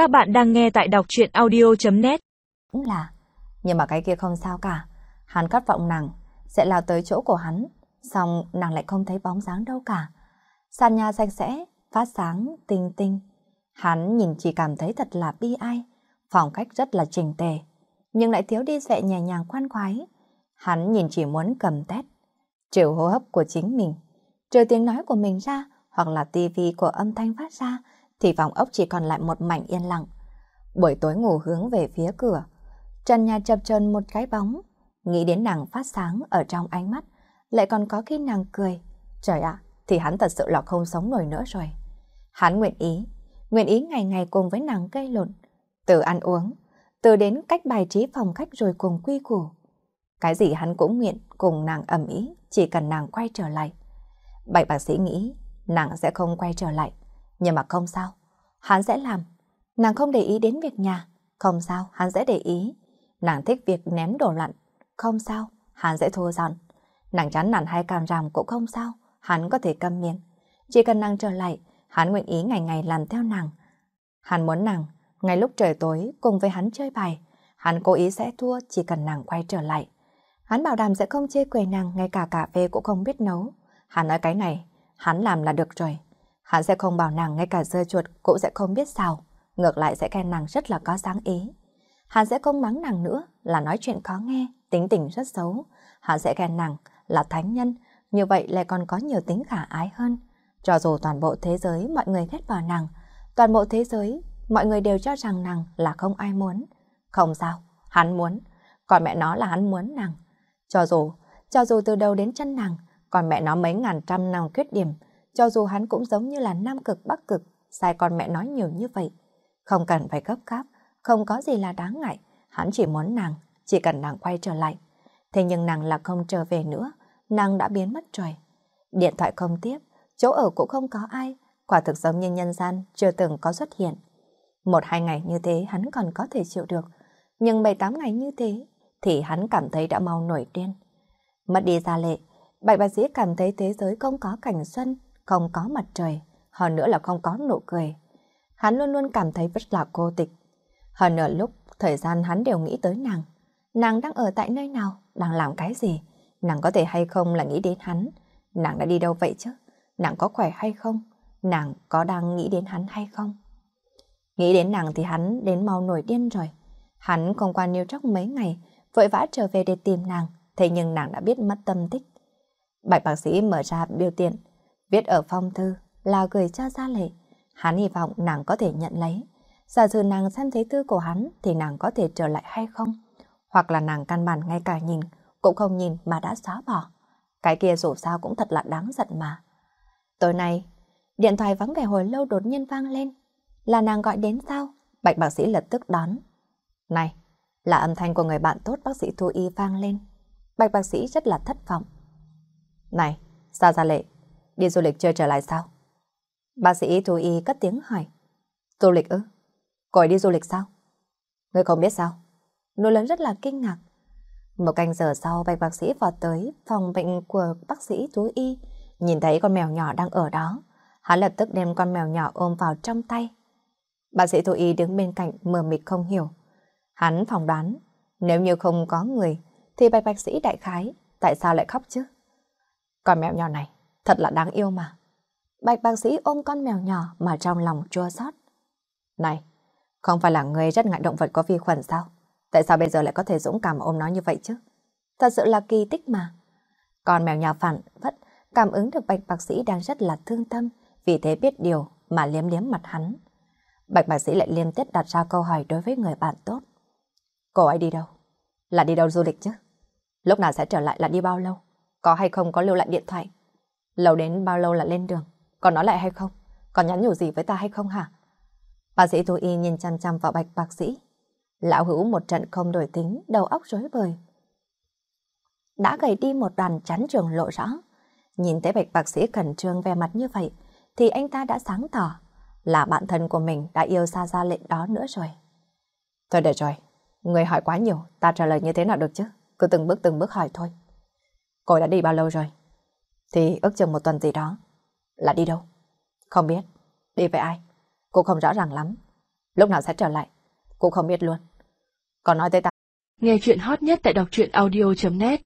Các bạn đang nghe tại đọc chuyện audio.net Cũng là, nhưng mà cái kia không sao cả. Hắn khát vọng nàng sẽ lao tới chỗ của hắn, xong nàng lại không thấy bóng dáng đâu cả. Sàn nhà sạch sẽ, phát sáng, tinh tinh. Hắn nhìn chỉ cảm thấy thật là bi ai, phòng cách rất là trình tề, nhưng lại thiếu đi vẻ nhẹ nhàng khoan khoái. Hắn nhìn chỉ muốn cầm tét, trừ hô hấp của chính mình, trừ tiếng nói của mình ra, hoặc là tivi của âm thanh phát ra, thì phòng ốc chỉ còn lại một mảnh yên lặng. Buổi tối ngủ hướng về phía cửa, trần nhà chập chờn một cái bóng, nghĩ đến nàng phát sáng ở trong ánh mắt, lại còn có khi nàng cười. Trời ạ, thì hắn thật sự là không sống nổi nữa rồi. Hắn nguyện ý, nguyện ý ngày ngày cùng với nàng cây lộn, từ ăn uống, từ đến cách bài trí phòng khách rồi cùng quy củ. Cái gì hắn cũng nguyện cùng nàng ẩm ý, chỉ cần nàng quay trở lại. Bạch bác sĩ nghĩ nàng sẽ không quay trở lại, nhưng mà không sao, hắn sẽ làm. Nàng không để ý đến việc nhà, không sao, hắn sẽ để ý. Nàng thích việc ném đồ lặn, không sao, hắn sẽ thua dọn. Nàng chán nản hay càm ràm cũng không sao, hắn có thể câm miệng. Chỉ cần nàng trở lại, hắn nguyện ý ngày ngày làm theo nàng. Hắn muốn nàng, ngay lúc trời tối cùng với hắn chơi bài, hắn cố ý sẽ thua chỉ cần nàng quay trở lại. Hắn bảo đảm sẽ không chê quầy nàng, ngay cả cà phê cũng không biết nấu. Hắn nói cái này, hắn làm là được rồi. Hắn sẽ không bảo nàng ngay cả dơ chuột cũng sẽ không biết sao. Ngược lại sẽ khen nàng rất là có sáng ý. Hắn sẽ không mắng nàng nữa là nói chuyện khó nghe, tính tình rất xấu. Hắn sẽ khen nàng là thánh nhân, như vậy lại còn có nhiều tính khả ái hơn. Cho dù toàn bộ thế giới mọi người ghét bỏ nàng, toàn bộ thế giới mọi người đều cho rằng nàng là không ai muốn. Không sao, hắn muốn, còn mẹ nó là hắn muốn nàng. Cho dù, cho dù từ đầu đến chân nàng, còn mẹ nó mấy ngàn trăm năm khuyết điểm, cho dù hắn cũng giống như là Nam Cực Bắc Cực, sai con mẹ nói nhiều như vậy. Không cần phải gấp gáp, không có gì là đáng ngại, hắn chỉ muốn nàng, chỉ cần nàng quay trở lại. Thế nhưng nàng là không trở về nữa, nàng đã biến mất rồi. Điện thoại không tiếp, chỗ ở cũng không có ai, quả thực giống như nhân gian chưa từng có xuất hiện. Một hai ngày như thế hắn còn có thể chịu được, nhưng bảy tám ngày như thế thì hắn cảm thấy đã mau nổi điên. Mất đi gia lệ, bạch bác sĩ cảm thấy thế giới không có cảnh xuân, không có mặt trời, hơn nữa là không có nụ cười. Hắn luôn luôn cảm thấy rất là cô tịch. Hơn nữa lúc, thời gian hắn đều nghĩ tới nàng. Nàng đang ở tại nơi nào, đang làm cái gì, nàng có thể hay không là nghĩ đến hắn. Nàng đã đi đâu vậy chứ? Nàng có khỏe hay không? Nàng có đang nghĩ đến hắn hay không? Nghĩ đến nàng thì hắn đến mau nổi điên rồi. Hắn không qua New York mấy ngày, vội vã trở về để tìm nàng, thế nhưng nàng đã biết mất tâm tích. Bạch bác sĩ mở ra biểu tiện, viết ở phong thư là gửi cho Gia Lệ. Hắn hy vọng nàng có thể nhận lấy. Giả sử nàng xem thấy thư của hắn thì nàng có thể trở lại hay không? Hoặc là nàng căn bản ngay cả nhìn, cũng không nhìn mà đã xóa bỏ. Cái kia dù sao cũng thật là đáng giận mà. Tối nay, điện thoại vắng vẻ hồi lâu đột nhiên vang lên. Là nàng gọi đến sao? Bạch bác sĩ lập tức đón. Này, là âm thanh của người bạn tốt bác sĩ Thu Y vang lên. Bạch bác sĩ rất là thất vọng. Này, sao ra lệ? Đi du lịch chơi trở lại sao? Bác sĩ Thu Y cất tiếng hỏi. Du lịch ư? Cô đi du lịch sao? Người không biết sao? Nô lớn rất là kinh ngạc. Một canh giờ sau, bạch bác sĩ vào tới phòng bệnh của bác sĩ Thú Y, nhìn thấy con mèo nhỏ đang ở đó. Hắn lập tức đem con mèo nhỏ ôm vào trong tay. Bác sĩ Thú Y đứng bên cạnh mờ mịt không hiểu. Hắn phỏng đoán, nếu như không có người, thì bạch bác sĩ đại khái, tại sao lại khóc chứ? Con mèo nhỏ này, thật là đáng yêu mà. Bạch bác sĩ ôm con mèo nhỏ mà trong lòng chua xót. Này, không phải là người rất ngại động vật có vi khuẩn sao? Tại sao bây giờ lại có thể dũng cảm ôm nó như vậy chứ? Thật sự là kỳ tích mà. Con mèo nhỏ phản vất cảm ứng được bạch bác sĩ đang rất là thương tâm, vì thế biết điều mà liếm liếm mặt hắn. Bạch bác sĩ lại liên tiếp đặt ra câu hỏi đối với người bạn tốt. Cô ấy đi đâu? Là đi đâu du lịch chứ? Lúc nào sẽ trở lại là đi bao lâu? Có hay không có lưu lại điện thoại? Lâu đến bao lâu là lên đường? Còn nói lại hay không? Còn nhắn nhủ gì với ta hay không hả? Bác sĩ Thu Y nhìn chăm chăm vào bạch bác sĩ. Lão hữu một trận không đổi tính, đầu óc rối bời. Đã gầy đi một đoàn chắn trường lộ rõ. Nhìn thấy bạch bác sĩ cẩn trương về mặt như vậy, thì anh ta đã sáng tỏ là bạn thân của mình đã yêu xa ra lệnh đó nữa rồi. Thôi được rồi, người hỏi quá nhiều, ta trả lời như thế nào được chứ? Cứ từng bước từng bước hỏi thôi. Cô đã đi bao lâu rồi? Thì ước chừng một tuần gì đó. Là đi đâu? Không biết. Đi với ai? Cô không rõ ràng lắm. Lúc nào sẽ trở lại? Cũng không biết luôn. Còn nói tới ta. Nghe chuyện hot nhất tại đọc truyện audio.net